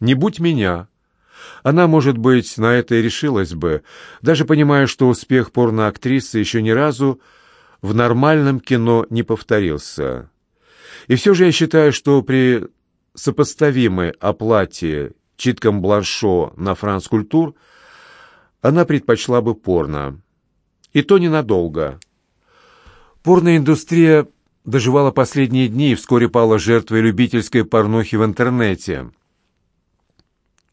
Не будь меня. Она, может быть, на это и решилась бы, даже понимая, что успех порноактрисы еще ни разу в нормальном кино не повторился. И все же я считаю, что при сопоставимой оплате читкам Бланшо на Франс-Культур она предпочла бы порно. И то ненадолго. Порноиндустрия доживала последние дни и вскоре пала жертвой любительской порнухи в интернете.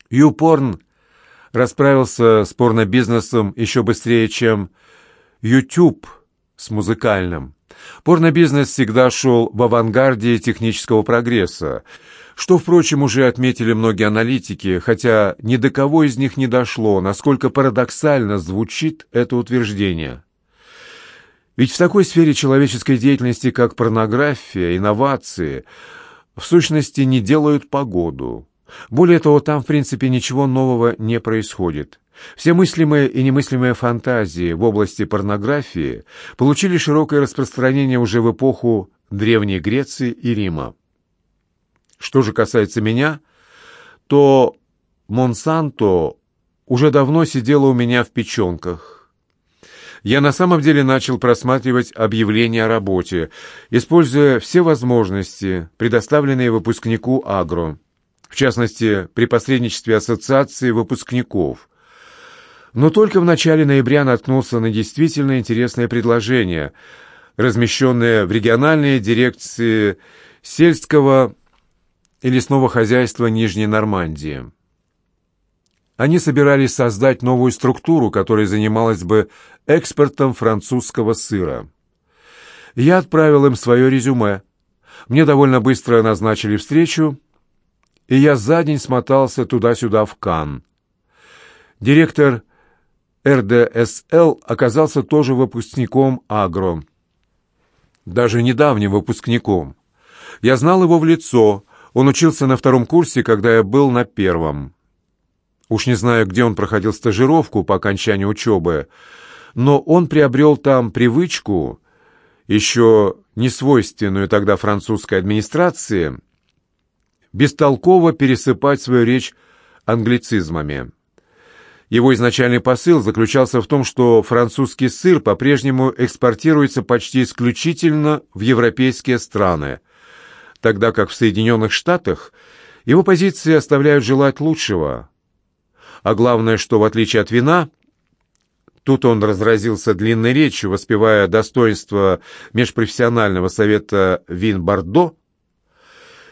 Юпорн расправился с порнобизнесом еще быстрее, чем YouTube с музыкальным. Порнобизнес всегда шел в авангарде технического прогресса, что, впрочем, уже отметили многие аналитики, хотя ни до кого из них не дошло, насколько парадоксально звучит это утверждение. Ведь в такой сфере человеческой деятельности, как порнография, инновации, в сущности не делают погоду. Более того, там, в принципе, ничего нового не происходит. Все мыслимые и немыслимые фантазии в области порнографии получили широкое распространение уже в эпоху Древней Греции и Рима. Что же касается меня, то Монсанто уже давно сидела у меня в печенках. Я на самом деле начал просматривать объявления о работе, используя все возможности, предоставленные выпускнику Агро, в частности, при посредничестве ассоциации выпускников. Но только в начале ноября наткнулся на действительно интересное предложение, размещенное в региональной дирекции сельского и лесного хозяйства Нижней Нормандии. Они собирались создать новую структуру, которая занималась бы экспортом французского сыра. Я отправил им свое резюме. Мне довольно быстро назначили встречу, и я за день смотался туда-сюда в Кан. Директор РДСЛ оказался тоже выпускником Агро. Даже недавним выпускником. Я знал его в лицо, он учился на втором курсе, когда я был на первом. Уж не знаю, где он проходил стажировку по окончанию учебы, но он приобрел там привычку, еще не свойственную тогда французской администрации, бестолково пересыпать свою речь англицизмами. Его изначальный посыл заключался в том, что французский сыр по-прежнему экспортируется почти исключительно в европейские страны – тогда как в Соединенных Штатах его позиции оставляют желать лучшего. А главное, что в отличие от вина, тут он разразился длинной речью, воспевая достоинство межпрофессионального совета вин Бордо,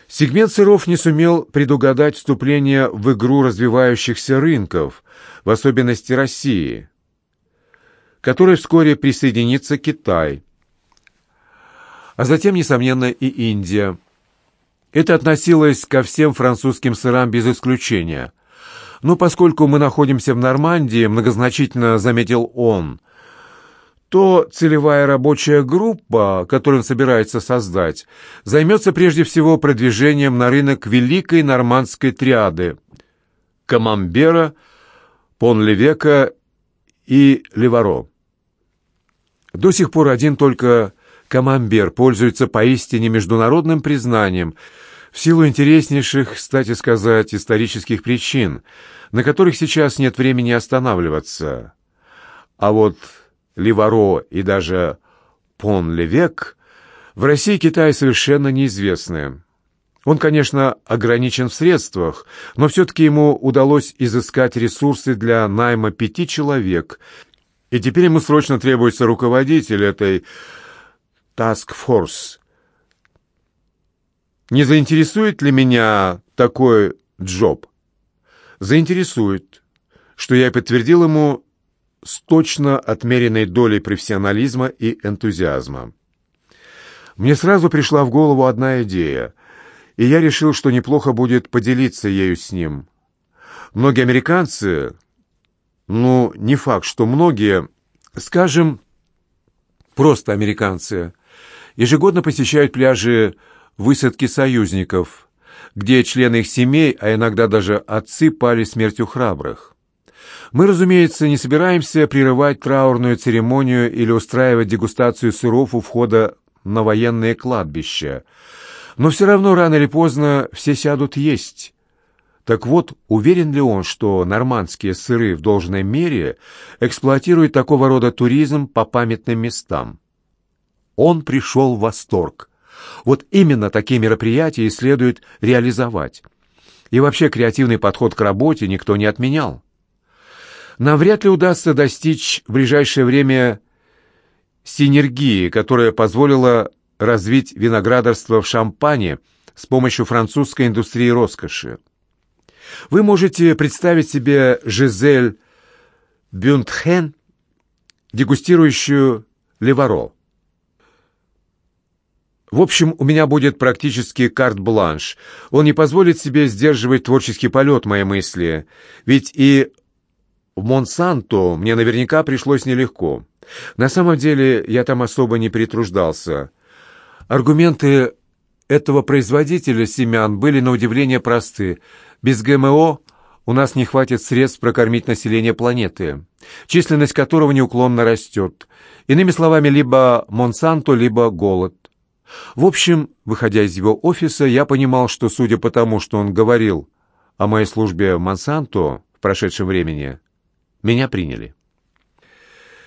сегмент сыров не сумел предугадать вступление в игру развивающихся рынков, в особенности России, которой вскоре присоединится Китай, а затем, несомненно, и Индия – это относилось ко всем французским сырам без исключения. Но поскольку мы находимся в Нормандии, многозначительно заметил он, то целевая рабочая группа, которую он собирается создать, займется прежде всего продвижением на рынок великой нормандской триады – Камамбера, Пон-Левека и Леваро. До сих пор один только Камамбер пользуется поистине международным признанием – в силу интереснейших, кстати сказать, исторических причин, на которых сейчас нет времени останавливаться. А вот Ливаро и даже Пон-Левек в России и Китае совершенно неизвестны. Он, конечно, ограничен в средствах, но все-таки ему удалось изыскать ресурсы для найма пяти человек, и теперь ему срочно требуется руководитель этой «Task Force», не заинтересует ли меня такой джоб? Заинтересует, что я подтвердил ему с точно отмеренной долей профессионализма и энтузиазма. Мне сразу пришла в голову одна идея, и я решил, что неплохо будет поделиться ею с ним. Многие американцы, ну, не факт, что многие, скажем, просто американцы, ежегодно посещают пляжи высадки союзников, где члены их семей, а иногда даже отцы, пали смертью храбрых. Мы, разумеется, не собираемся прерывать траурную церемонию или устраивать дегустацию сыров у входа на военное кладбище, но все равно рано или поздно все сядут есть. Так вот, уверен ли он, что нормандские сыры в должной мере эксплуатируют такого рода туризм по памятным местам? Он пришел в восторг. Вот именно такие мероприятия и следует реализовать. И вообще креативный подход к работе никто не отменял. Нам вряд ли удастся достичь в ближайшее время синергии, которая позволила развить виноградарство в Шампане с помощью французской индустрии роскоши. Вы можете представить себе Жизель Бюнтхен, дегустирующую леваро. В общем, у меня будет практически карт-бланш. Он не позволит себе сдерживать творческий полет моей мысли. Ведь и в Монсанто мне наверняка пришлось нелегко. На самом деле я там особо не перетруждался. Аргументы этого производителя семян были на удивление просты. Без ГМО у нас не хватит средств прокормить население планеты, численность которого неуклонно растет. Иными словами, либо Монсанто, либо голод. В общем, выходя из его офиса, я понимал, что, судя по тому, что он говорил о моей службе в Монсанто в прошедшем времени, меня приняли.